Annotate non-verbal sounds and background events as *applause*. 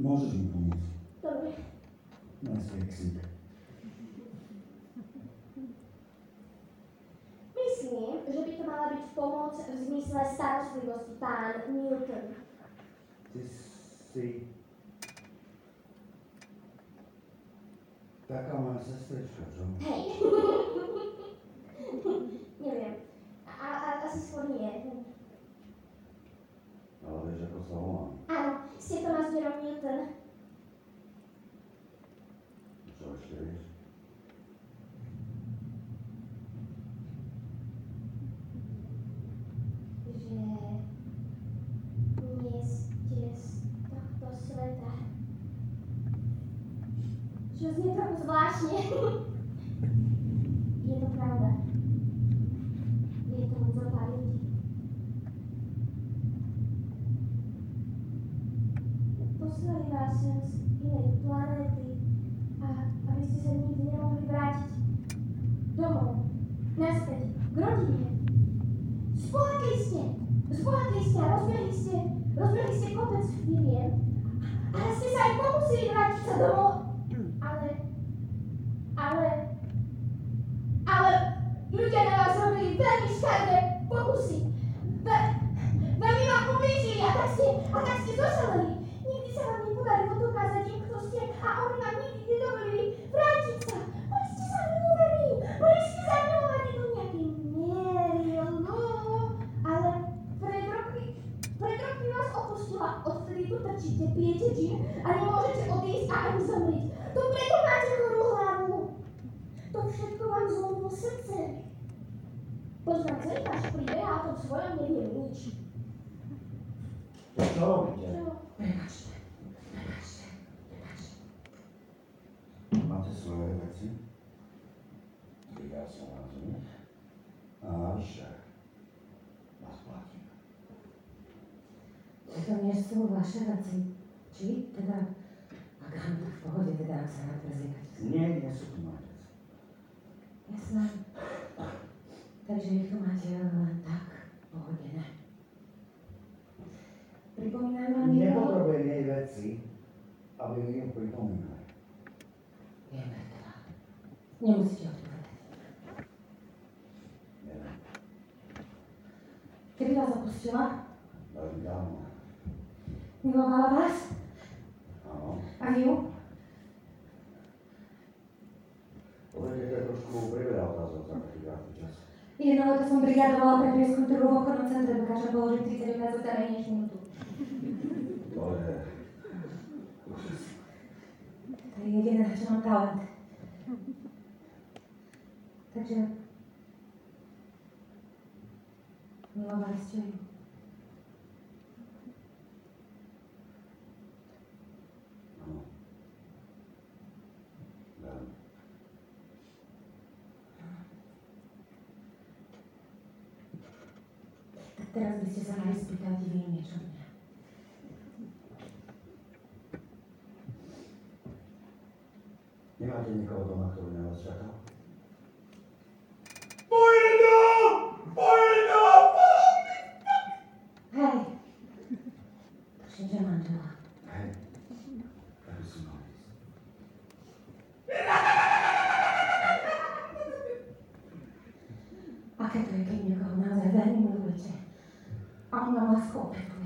Możesz mi pomóc. Dobrze. Masz no, Myslím, že by to mala byť pomoc v zmysle starostlivosti, pán Newton. Ty si taká moja sestrička, čo? Hej. *laughs* Neviem. A, a, asi skôr nie. Ale vieš, ako sa volám. Čo znie trochu zvláštne. Je to pravda. Je to zo pár ľudí. Poslali vás sem z inej planéty a aby ste sa nikdy nemohli vrátiť domov, naspäť, k rodine. Zbohatli ste, zbohatli ste a rozbehli ste, rozbehli ste kopec firiem. Ale ste sa aj pokusili vrátiť sa domov. Ale, ale, ale ľudia na vás robili veľmi škaredé pokusy. Ve, veľmi vám ublížili a tak ste, a tak ste zošaleli. Nikdy sa vám nepodarilo dokázať im, kto ste a oni vám nikdy nedovolili vrátiť sa. Boli ste sa milovaní, boli ste zamilovaní do nejakej miery, no, ale pred rokmi, pred rokmi vás opustila, odtedy tu trčíte, pijete gin a nemôžete odísť a ani zomrieť. To preto máte chorú hlavu. To všetko vám zlomilo srdce. Poznám celý váš príbeh a tom svojom neviem nič. To čo robíte? Čo? Prepačte, prepačte, prepačte. Máte svoje veci? Ja som vás. A navyše, vás platím. To nie sú vaše veci. Či teda, ak v pohode, teda, ak sa rád não byli Grecji, a byl jim pripomínali. não teraz. Nie musicie odpowiadać. Nie wiem. Kiedy was opuściła? Bardzo dawno. Miłowała was? Ano. A you? Powiedzieć, że troszkę wybrał ta za chwilę czasu. Jednowa to są brygada, była prawie skontrolowała koroncentrę, wykaże położyć i 17 za mniej niż minutu. To je... To je jediné, na čo mám talent. Takže... Milovali ste ju. Teraz by ste sa mali spýtať vy niečo mňa. Nemáte nikoho doma, kto by na vás čakal? Hej! Tuším, že manžela. Hej. Tak by som mal ísť. Aké to je, keď niekoho naozaj veľmi milujete a on vám lásku opetuje.